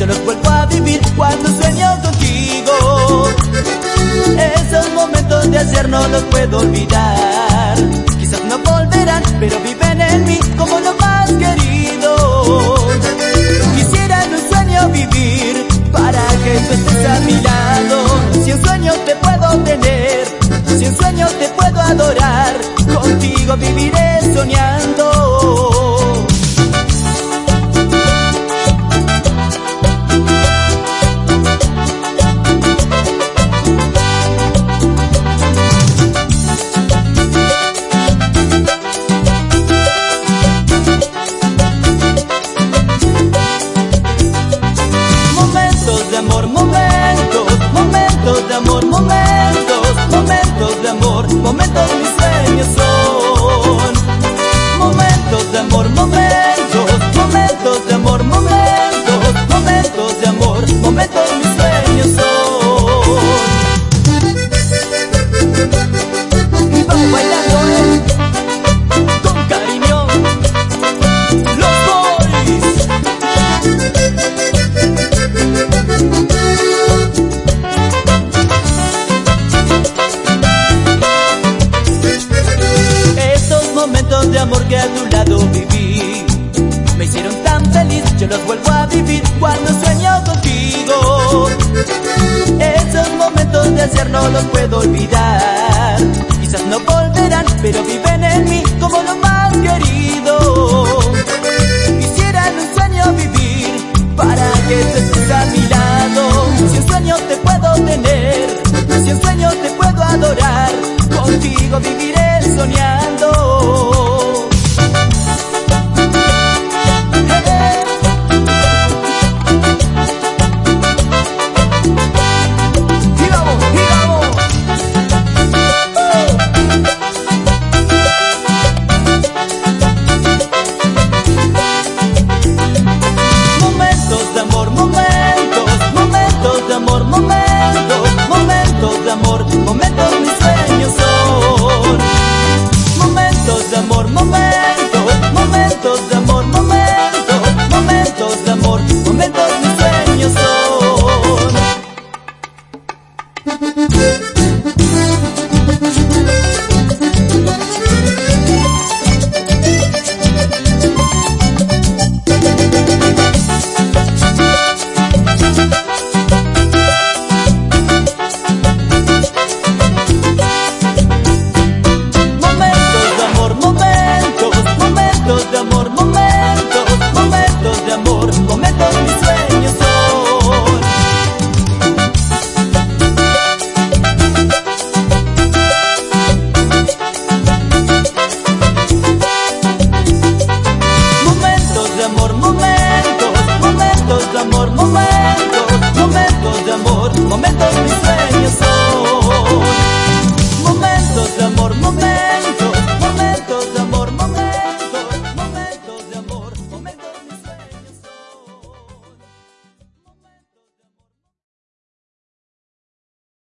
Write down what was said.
yo los vuelvo a vivir cuando sueño contigo. Esos momentos de ayer no los puedo olvidar. Quizás no volverán, pero viven en mí como no amor, momento de mis sueños. son. Yo los vuelvo a vivir cuando sueño contigo. Esos momentos de ayer no los puedo olvidar. Quizás no volverán,